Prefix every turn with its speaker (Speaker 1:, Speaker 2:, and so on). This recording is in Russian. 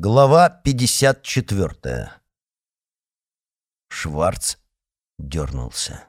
Speaker 1: Глава 54. Шварц дернулся.